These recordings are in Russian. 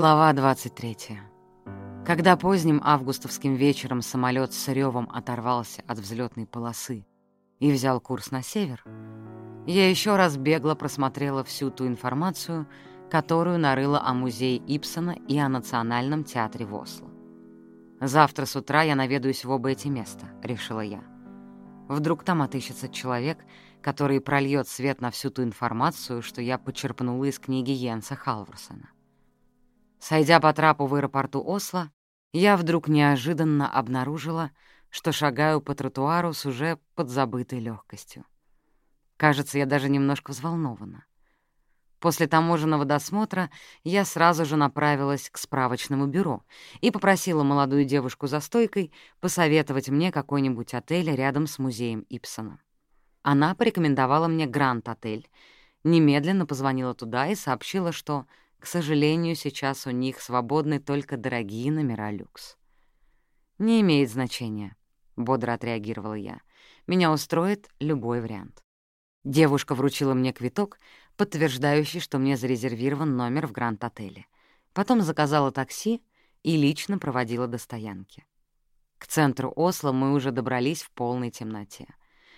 Глава 23. Когда поздним августовским вечером самолет с ревом оторвался от взлетной полосы и взял курс на север, я еще раз бегло просмотрела всю ту информацию, которую нарыла о музее Ипсона и о Национальном театре в Осло. «Завтра с утра я наведаюсь в оба эти места», — решила я. Вдруг там отыщется человек, который прольет свет на всю ту информацию, что я почерпнула из книги Йенса Халварсона. Сойдя по трапу в аэропорту Осло, я вдруг неожиданно обнаружила, что шагаю по тротуару с уже подзабытой легкостью. Кажется, я даже немножко взволнована. После таможенного досмотра я сразу же направилась к справочному бюро и попросила молодую девушку за стойкой посоветовать мне какой-нибудь отель рядом с музеем Ипсона. Она порекомендовала мне Гранд-отель, немедленно позвонила туда и сообщила, что к сожалению, сейчас у них свободны только дорогие номера люкс. «Не имеет значения», — бодро отреагировала я. «Меня устроит любой вариант». Девушка вручила мне квиток, подтверждающий, что мне зарезервирован номер в Гранд-отеле. Потом заказала такси и лично проводила до стоянки. К центру Осло мы уже добрались в полной темноте,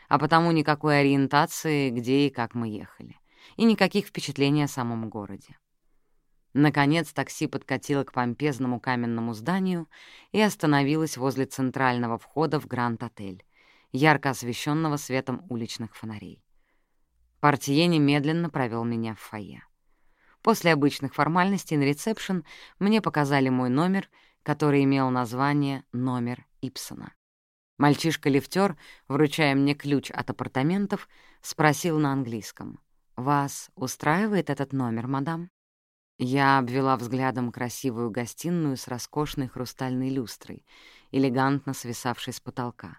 а потому никакой ориентации, где и как мы ехали, и никаких впечатлений о самом городе. Наконец такси подкатило к помпезному каменному зданию и остановилось возле центрального входа в Гранд-отель, ярко освещенного светом уличных фонарей. Портье немедленно провел меня в фойе. После обычных формальностей на ресепшн мне показали мой номер, который имел название «Номер Ипсона». Мальчишка-лифтер, вручая мне ключ от апартаментов, спросил на английском. «Вас устраивает этот номер, мадам?» Я обвела взглядом красивую гостиную с роскошной хрустальной люстрой, элегантно свисавшей с потолка.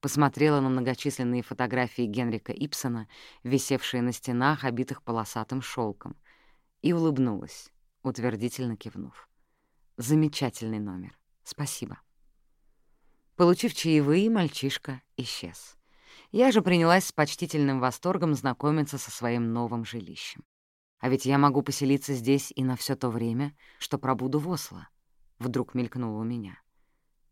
Посмотрела на многочисленные фотографии Генрика Ипсона, висевшие на стенах, обитых полосатым шелком, и улыбнулась, утвердительно кивнув. «Замечательный номер. Спасибо». Получив чаевые, мальчишка исчез. Я же принялась с почтительным восторгом знакомиться со своим новым жилищем. А ведь я могу поселиться здесь и на все то время, что пробуду в Осло. Вдруг мелькнуло у меня.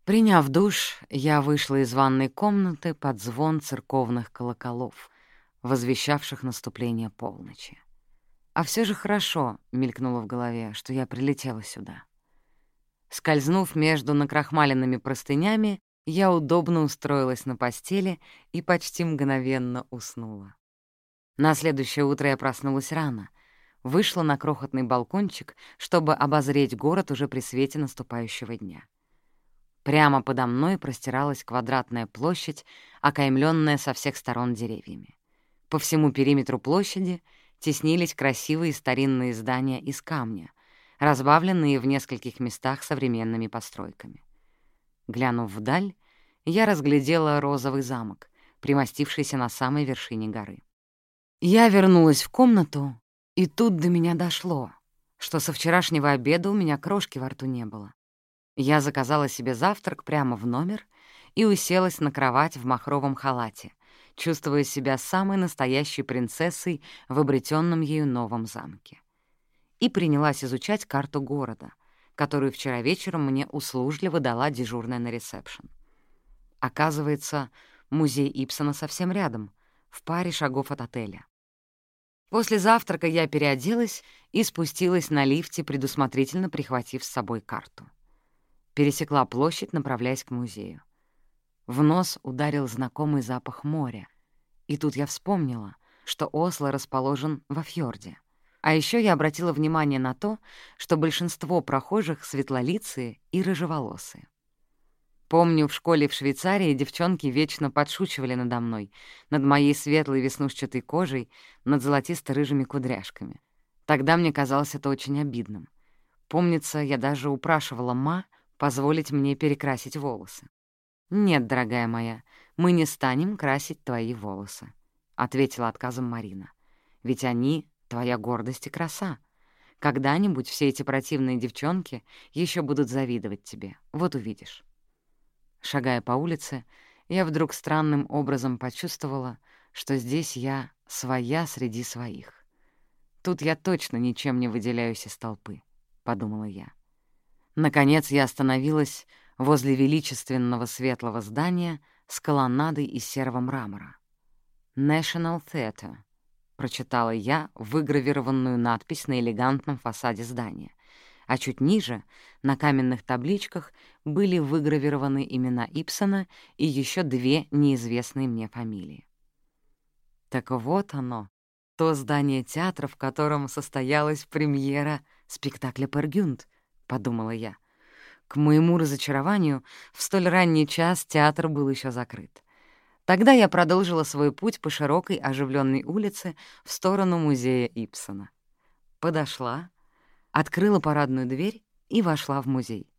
Приняв душ, я вышла из ванной комнаты под звон церковных колоколов, возвещавших наступление полночи. «А все же хорошо», — мелькнуло в голове, — «что я прилетела сюда». Скользнув между накрахмаленными простынями, я удобно устроилась на постели и почти мгновенно уснула. На следующее утро я проснулась рано — вышла на крохотный балкончик, чтобы обозреть город уже при свете наступающего дня. Прямо подо мной простиралась квадратная площадь, окаймленная со всех сторон деревьями. По всему периметру площади теснились красивые старинные здания из камня, разбавленные в нескольких местах современными постройками. Глянув вдаль, я разглядела розовый замок, примостившийся на самой вершине горы. Я вернулась в комнату и тут до меня дошло, что со вчерашнего обеда у меня крошки во рту не было. Я заказала себе завтрак прямо в номер и уселась на кровать в махровом халате, чувствуя себя самой настоящей принцессой в обретенном ею новом замке. И принялась изучать карту города, которую вчера вечером мне услужливо дала дежурная на ресепшн. Оказывается, музей Ипсона совсем рядом, в паре шагов от отеля. После завтрака я переоделась и спустилась на лифте, предусмотрительно прихватив с собой карту. Пересекла площадь, направляясь к музею. В нос ударил знакомый запах моря. И тут я вспомнила, что Осло расположен во фьорде. А еще я обратила внимание на то, что большинство прохожих светлолицые и рыжеволосые. Помню, в школе в Швейцарии девчонки вечно подшучивали надо мной, над моей светлой веснушчатой кожей, над золотисто-рыжими кудряшками. Тогда мне казалось это очень обидным. Помнится, я даже упрашивала ма позволить мне перекрасить волосы. «Нет, дорогая моя, мы не станем красить твои волосы», — ответила отказом Марина. «Ведь они — твоя гордость и краса. Когда-нибудь все эти противные девчонки еще будут завидовать тебе, вот увидишь». Шагая по улице, я вдруг странным образом почувствовала, что здесь я своя среди своих. Тут я точно ничем не выделяюсь из толпы. — подумала я. Наконец я остановилась возле величественного светлого здания с колоннадой из серого мрамора. «National Theatre», — прочитала я выгравированную надпись на элегантном фасаде здания, а чуть ниже, на каменных табличках, были выгравированы имена Ипсона и еще две неизвестные мне фамилии. Так вот оно, то здание театра, в котором состоялась премьера спектакля «Пергюнд», — подумала я. К моему разочарованию, в столь ранний час театр был еще закрыт. Тогда я продолжила свой путь по широкой оживленной улице в сторону музея Ипсона. Подошла, открыла парадную дверь и вошла в музей.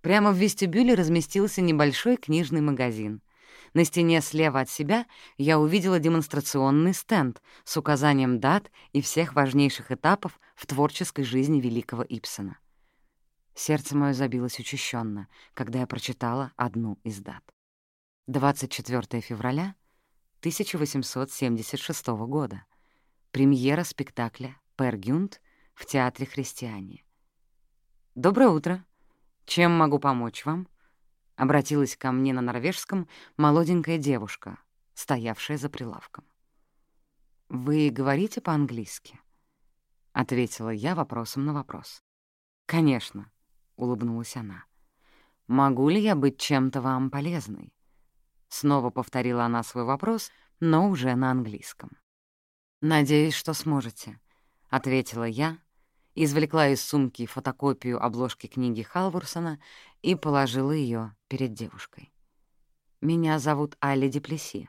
Прямо в вестибюле разместился небольшой книжный магазин. На стене слева от себя я увидела демонстрационный стенд с указанием дат и всех важнейших этапов в творческой жизни великого Ипсона. Сердце мое забилось учащенно, когда я прочитала одну из дат. 24 февраля 1876 года. Премьера спектакля «Пер Гюнт» в Театре Христиане. «Доброе утро. Чем могу помочь вам?» Обратилась ко мне на норвежском молоденькая девушка, стоявшая за прилавком. «Вы говорите по-английски?» — ответила я вопросом на вопрос. «Конечно», улыбнулась она. «Могу ли я быть чем-то вам полезной?» Снова повторила она свой вопрос, но уже на английском. «Надеюсь, что сможете», — ответила я, извлекла из сумки фотокопию обложки книги Халворсона и положила ее перед девушкой. «Меня зовут Алли Деплеси.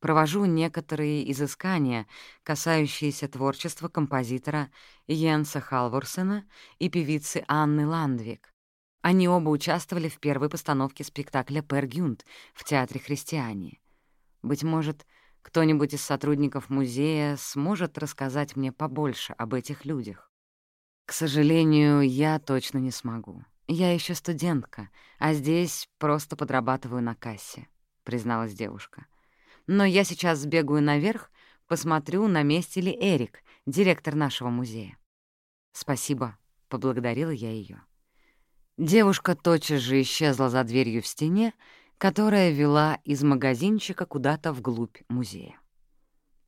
Провожу некоторые изыскания, касающиеся творчества композитора Йенса Халворсена и певицы Анны Ландвик. Они оба участвовали в первой постановке спектакля «Пер Гюнт» в Театре Христиане. Быть может, кто-нибудь из сотрудников музея сможет рассказать мне побольше об этих людях. К сожалению, я точно не смогу. Я еще студентка, а здесь просто подрабатываю на кассе, — призналась девушка. Но я сейчас сбегаю наверх, посмотрю, на месте ли Эрик, директор нашего музея. «Спасибо», — поблагодарила я ее. Девушка тотчас же исчезла за дверью в стене, которая вела из магазинчика куда-то вглубь музея.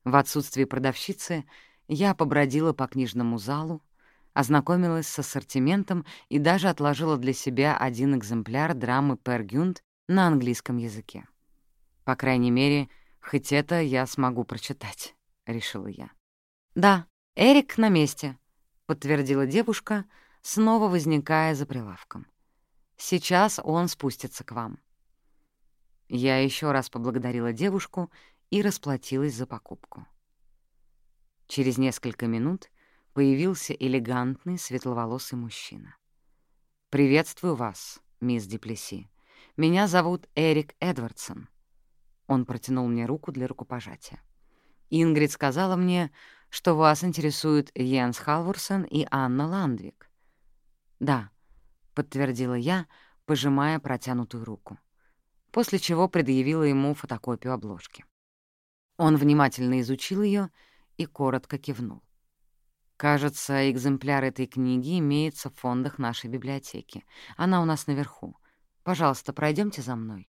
В отсутствие продавщицы я побродила по книжному залу, ознакомилась с ассортиментом и даже отложила для себя один экземпляр драмы «Пергюнд» на английском языке. По крайней мере, Хоть это я смогу прочитать, — решила я. «Да, Эрик на месте», — подтвердила девушка, снова возникая за прилавком. «Сейчас он спустится к вам». Я еще раз поблагодарила девушку и расплатилась за покупку. Через несколько минут появился элегантный светловолосый мужчина. «Приветствую вас, мисс Диплеси. Меня зовут Эрик Эдвардсон. Он протянул мне руку для рукопожатия. «Ингрид сказала мне, что вас интересуют Йенс Халворсон и Анна Ландвик». «Да», — подтвердила я, пожимая протянутую руку, после чего предъявила ему фотокопию обложки. Он внимательно изучил ее и коротко кивнул. «Кажется, экземпляр этой книги имеется в фондах нашей библиотеки. Она у нас наверху. Пожалуйста, пройдемте за мной».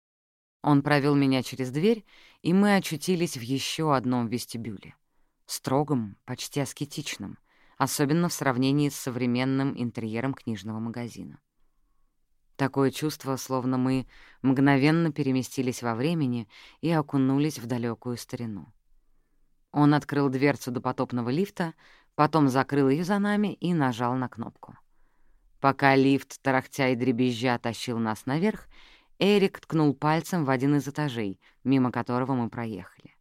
Он провел меня через дверь, и мы очутились в еще одном вестибюле. Строгом, почти аскетичном, особенно в сравнении с современным интерьером книжного магазина. Такое чувство, словно мы мгновенно переместились во времени и окунулись в далекую старину. Он открыл дверцу допотопного лифта, потом закрыл ее за нами и нажал на кнопку. Пока лифт, тарахтя и дребезжа, тащил нас наверх, Эрик ткнул пальцем в один из этажей, мимо которого мы проехали.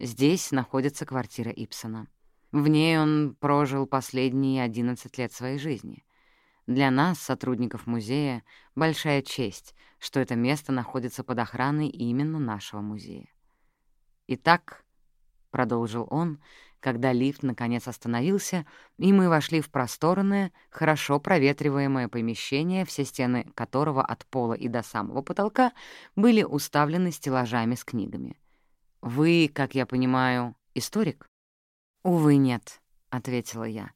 Здесь находится квартира Ипсона. В ней он прожил последние 11 лет своей жизни. Для нас, сотрудников музея, большая честь, что это место находится под охраной именно нашего музея. «Итак», — продолжил он, когда лифт наконец остановился, и мы вошли в просторное, хорошо проветриваемое помещение, все стены которого от пола и до самого потолка были уставлены стеллажами с книгами. «Вы, как я понимаю, историк?» «Увы, нет», — ответила я.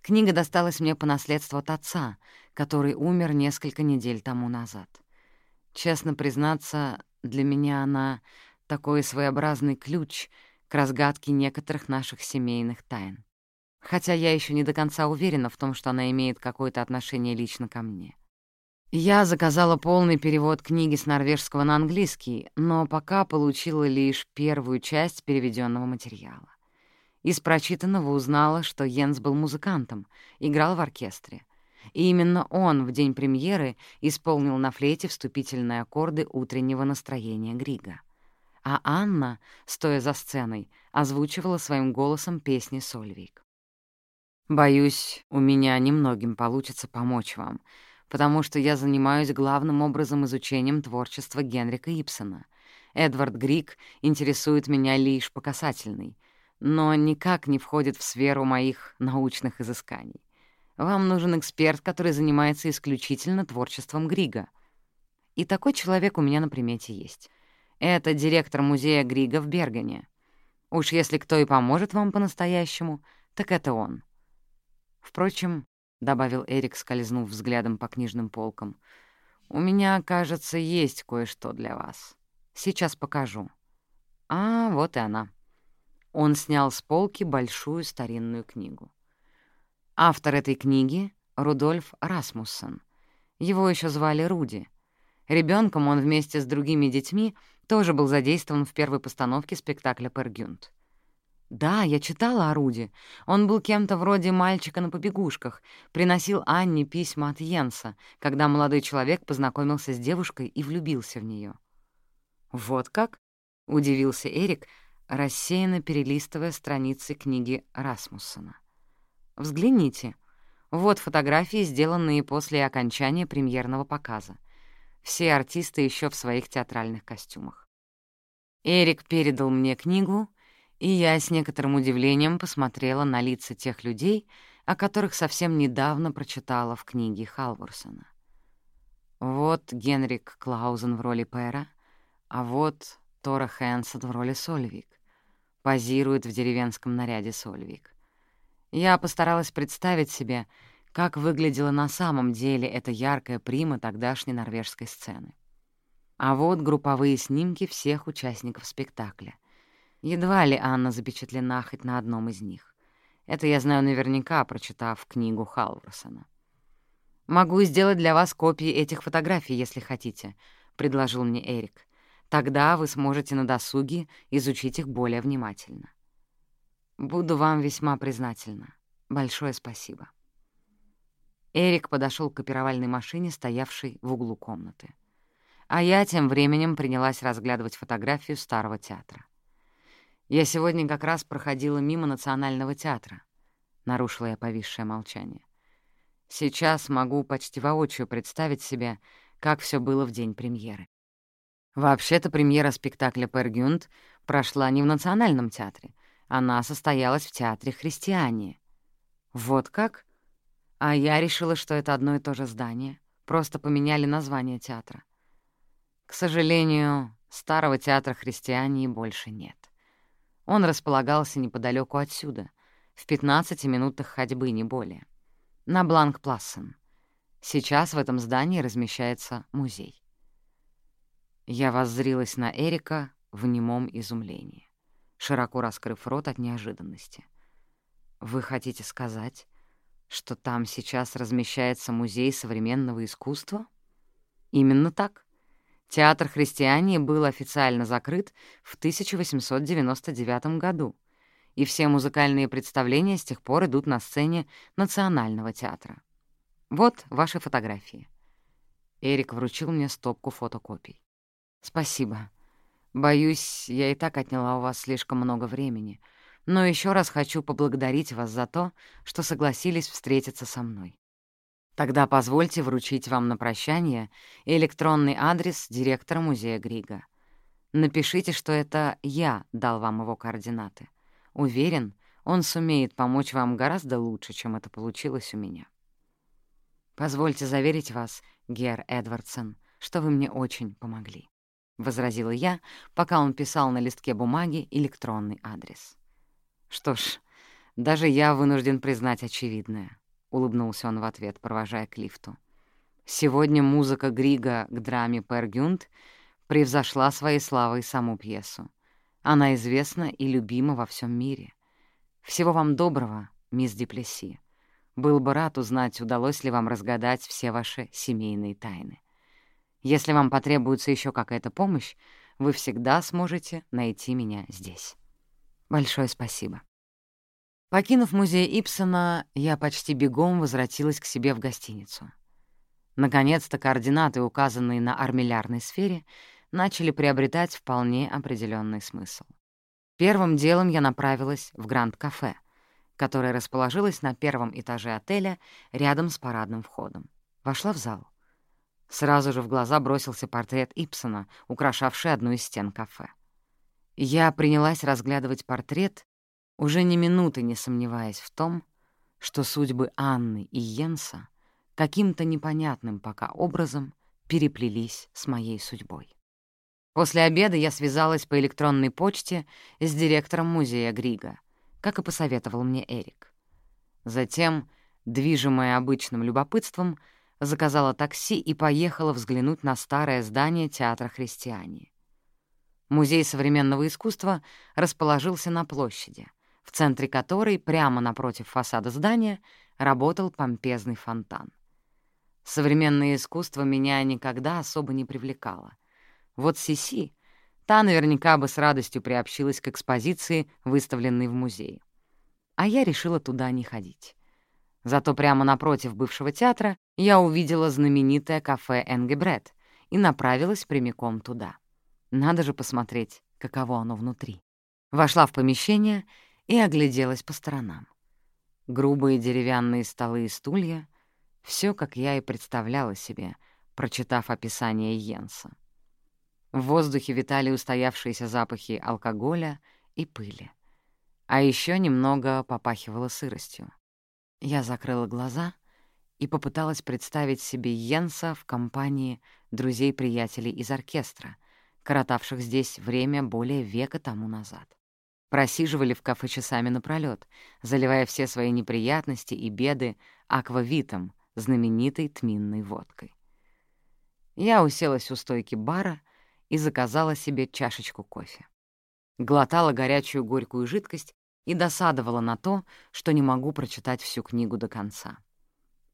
Книга досталась мне по наследству от отца, который умер несколько недель тому назад. Честно признаться, для меня она такой своеобразный ключ к разгадке некоторых наших семейных тайн. Хотя я еще не до конца уверена в том, что она имеет какое-то отношение лично ко мне. Я заказала полный перевод книги с норвежского на английский, но пока получила лишь первую часть переведенного материала. Из прочитанного узнала, что Йенс был музыкантом, играл в оркестре. И именно он в день премьеры исполнил на флейте вступительные аккорды утреннего настроения Грига. А Анна, стоя за сценой, озвучивала своим голосом песни Сольвик. «Боюсь, у меня немногим получится помочь вам», потому что я занимаюсь главным образом изучением творчества Генрика Ипсона. Эдвард Грик интересует меня лишь по касательной, но никак не входит в сферу моих научных изысканий. Вам нужен эксперт, который занимается исключительно творчеством Грига. И такой человек у меня на примете есть. Это директор музея Грига в Бергене. Уж если кто и поможет вам по-настоящему, так это он. Впрочем, — добавил Эрик, скользнув взглядом по книжным полкам. «У меня, кажется, есть кое-что для вас. Сейчас покажу». А, вот и она. Он снял с полки большую старинную книгу. Автор этой книги — Рудольф Расмуссен. Его еще звали Руди. Ребенком он вместе с другими детьми тоже был задействован в первой постановке спектакля «Пергюнт». «Да, я читала о Руди. Он был кем-то вроде мальчика на побегушках, приносил Анне письма от Йенса, когда молодой человек познакомился с девушкой и влюбился в нее. «Вот как?» — удивился Эрик, рассеянно перелистывая страницы книги Расмуссона. «Взгляните. Вот фотографии, сделанные после окончания премьерного показа. Все артисты еще в своих театральных костюмах. Эрик передал мне книгу — и я с некоторым удивлением посмотрела на лица тех людей, о которых совсем недавно прочитала в книге Халворсона. Вот Генрик Клаузен в роли Пэра, а вот Тора Хэнсон в роли Сольвик. Позирует в деревенском наряде Сольвик. Я постаралась представить себе, как выглядела на самом деле эта яркая прима тогдашней норвежской сцены. А вот групповые снимки всех участников спектакля — Едва ли Анна запечатлена хоть на одном из них. Это я знаю наверняка, прочитав книгу Халварсона. «Могу сделать для вас копии этих фотографий, если хотите», — предложил мне Эрик. «Тогда вы сможете на досуге изучить их более внимательно». «Буду вам весьма признательна. Большое спасибо». Эрик подошел к копировальной машине, стоявшей в углу комнаты. А я тем временем принялась разглядывать фотографию старого театра. «Я сегодня как раз проходила мимо Национального театра», — нарушила я повисшее молчание. «Сейчас могу почти воочию представить себе, как все было в день премьеры. Вообще-то премьера спектакля «Пергюнд» прошла не в Национальном театре, она состоялась в театре «Христиане». Вот как? А я решила, что это одно и то же здание, просто поменяли название театра. К сожалению, старого театра «Христиане» больше нет. Он располагался неподалеку отсюда, в 15 минутах ходьбы, не более, на Бланк-Плассен. Сейчас в этом здании размещается музей. Я воззрилась на Эрика в немом изумлении, широко раскрыв рот от неожиданности. «Вы хотите сказать, что там сейчас размещается музей современного искусства?» «Именно так. Театр христиане был официально закрыт в 1899 году, и все музыкальные представления с тех пор идут на сцене Национального театра. Вот ваши фотографии. Эрик вручил мне стопку фотокопий. «Спасибо. Боюсь, я и так отняла у вас слишком много времени, но еще раз хочу поблагодарить вас за то, что согласились встретиться со мной. Тогда позвольте вручить вам на прощание электронный адрес директора музея Грига. Напишите, что это я дал вам его координаты. Уверен, он сумеет помочь вам гораздо лучше, чем это получилось у меня. Позвольте заверить вас, Гер Эдвардсон, что вы мне очень помогли. — возразила я, пока он писал на листке бумаги электронный адрес. «Что ж, «Даже я вынужден признать очевидное», — улыбнулся он в ответ, провожая к лифту. «Сегодня музыка Грига к драме «Пергюнд» превзошла своей славой саму пьесу. Она известна и любима во всем мире. Всего вам доброго, мисс Диплеси. Был бы рад узнать, удалось ли вам разгадать все ваши семейные тайны. Если вам потребуется еще какая-то помощь, вы всегда сможете найти меня здесь. Большое спасибо. Покинув музей Ипсона, я почти бегом возвратилась к себе в гостиницу. Наконец-то координаты, указанные на армиллярной сфере, начали приобретать вполне определенный смысл. Первым делом я направилась в Гранд-кафе, которое расположилось на первом этаже отеля рядом с парадным входом. Вошла в зал. Сразу же в глаза бросился портрет Ипсона, украшавший одну из стен кафе. Я принялась разглядывать портрет, уже ни минуты не сомневаясь в том, что судьбы Анны и Йенса каким-то непонятным пока образом переплелись с моей судьбой. После обеда я связалась по электронной почте с директором музея Грига, как и посоветовал мне Эрик. Затем, движимая обычным любопытством, заказала такси и поехала взглянуть на старое здание Театра Христиании. Музей современного искусства расположился на площади, в центре которой, прямо напротив фасада здания, работал помпезный фонтан. Современное искусство меня никогда особо не привлекало. Вот Сиси, та наверняка бы с радостью приобщилась к экспозиции, выставленной в музее. А я решила туда не ходить. Зато прямо напротив бывшего театра я увидела знаменитое кафе «Энгебрет» и направилась прямиком туда. Надо же посмотреть, каково оно внутри. Вошла в помещение и огляделась по сторонам. Грубые деревянные столы и стулья — все, как я и представляла себе, прочитав описание Йенса. В воздухе витали устоявшиеся запахи алкоголя и пыли. А еще немного попахивало сыростью. Я закрыла глаза и попыталась представить себе Йенса в компании друзей-приятелей из оркестра, коротавших здесь время более века тому назад. Просиживали в кафе часами напролёт, заливая все свои неприятности и беды аквавитом, знаменитой тминной водкой. Я уселась у стойки бара и заказала себе чашечку кофе. Глотала горячую горькую жидкость и досадовала на то, что не могу прочитать всю книгу до конца.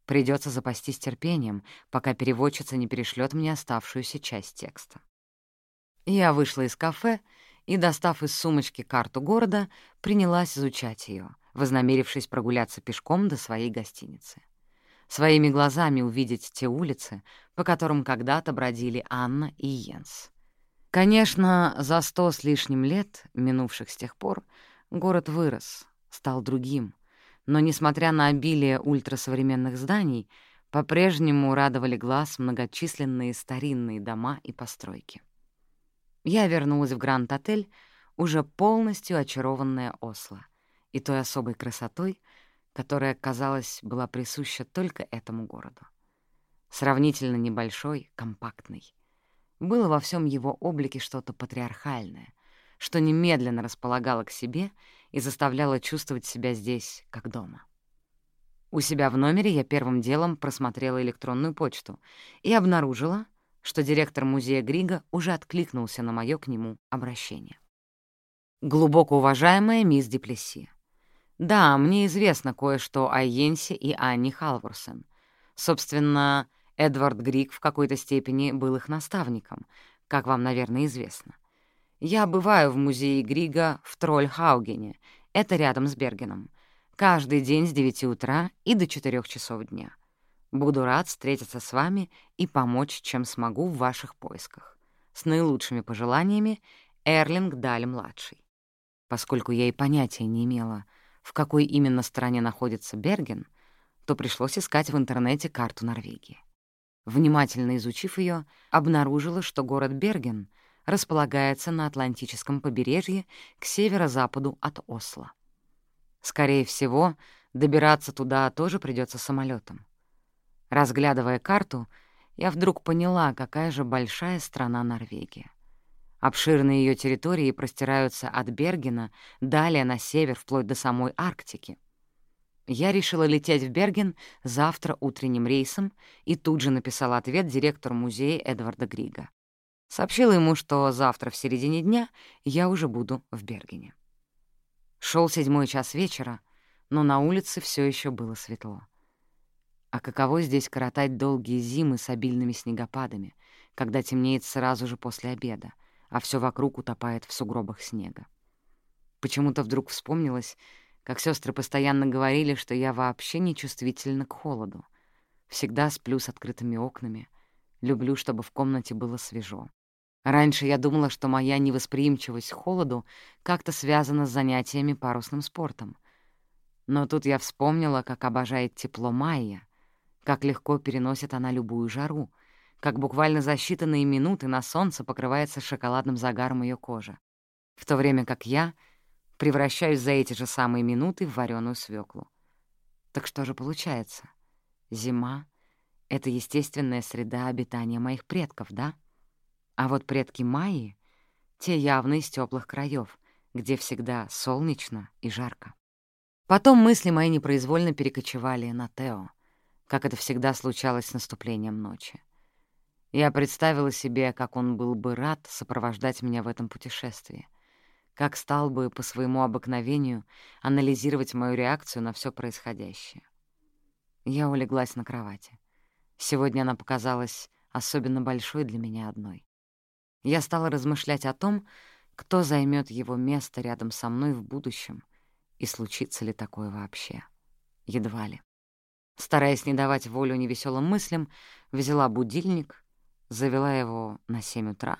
Придется запастись терпением, пока переводчица не перешлет мне оставшуюся часть текста. Я вышла из кафе и, достав из сумочки карту города, принялась изучать ее, вознамерившись прогуляться пешком до своей гостиницы. Своими глазами увидеть те улицы, по которым когда-то бродили Анна и Йенс. Конечно, за сто с лишним лет, минувших с тех пор, Город вырос, стал другим, но, несмотря на обилие ультрасовременных зданий, по-прежнему радовали глаз многочисленные старинные дома и постройки. Я вернулась в Гранд-отель, уже полностью очарованная Осло, и той особой красотой, которая, казалось, была присуща только этому городу. Сравнительно небольшой, компактный. Было во всем его облике что-то патриархальное — что немедленно располагало к себе и заставляло чувствовать себя здесь, как дома. У себя в номере я первым делом просмотрела электронную почту и обнаружила, что директор музея Грига уже откликнулся на мое к нему обращение. «Глубоко уважаемая мисс Диплеси, да, мне известно кое-что о Йенсе и Анне Халворсен. Собственно, Эдвард Григ в какой-то степени был их наставником, как вам, наверное, известно. Я бываю в музее Грига в Трольхаугене, это рядом с Бергеном, каждый день с 9 утра и до 4 часов дня. Буду рад встретиться с вами и помочь, чем смогу в ваших поисках. С наилучшими пожеланиями, Эрлинг Даль-младший. Поскольку я и понятия не имела, в какой именно стране находится Берген, то пришлось искать в интернете карту Норвегии. Внимательно изучив ее, обнаружила, что город Берген — располагается на Атлантическом побережье к северо-западу от Осло. Скорее всего, добираться туда тоже придется самолетом. Разглядывая карту, я вдруг поняла, какая же большая страна Норвегия. Обширные ее территории простираются от Бергена далее на север, вплоть до самой Арктики. Я решила лететь в Берген завтра утренним рейсом и тут же написала ответ директору музея Эдварда Грига. Сообщила ему, что завтра в середине дня я уже буду в Бергене. Шел седьмой час вечера, но на улице все еще было светло. А каково здесь коротать долгие зимы с обильными снегопадами, когда темнеет сразу же после обеда, а все вокруг утопает в сугробах снега. Почему-то вдруг вспомнилось, как сестры постоянно говорили, что я вообще не чувствительна к холоду. Всегда сплю с открытыми окнами. Люблю, чтобы в комнате было свежо. Раньше я думала, что моя невосприимчивость к холоду как-то связана с занятиями парусным спортом. Но тут я вспомнила, как обожает тепло Майя, как легко переносит она любую жару, как буквально за считанные минуты на солнце покрывается шоколадным загаром ее кожа, в то время как я — превращаюсь за эти же самые минуты в вареную свеклу. Так что же получается? Зима — это естественная среда обитания моих предков, да? А вот предки Майи — те явно из теплых краев, где всегда солнечно и жарко. Потом мысли мои непроизвольно перекочевали на Тео, как это всегда случалось с наступлением ночи. Я представила себе, как он был бы рад сопровождать меня в этом путешествии как стал бы по своему обыкновению анализировать мою реакцию на все происходящее. Я улеглась на кровати. Сегодня она показалась особенно большой для меня одной. Я стала размышлять о том, кто займет его место рядом со мной в будущем, и случится ли такое вообще. Едва ли. Стараясь не давать волю невеселым мыслям, взяла будильник, завела его на семь утра,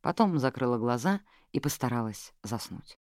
потом закрыла глаза — и постаралась заснуть.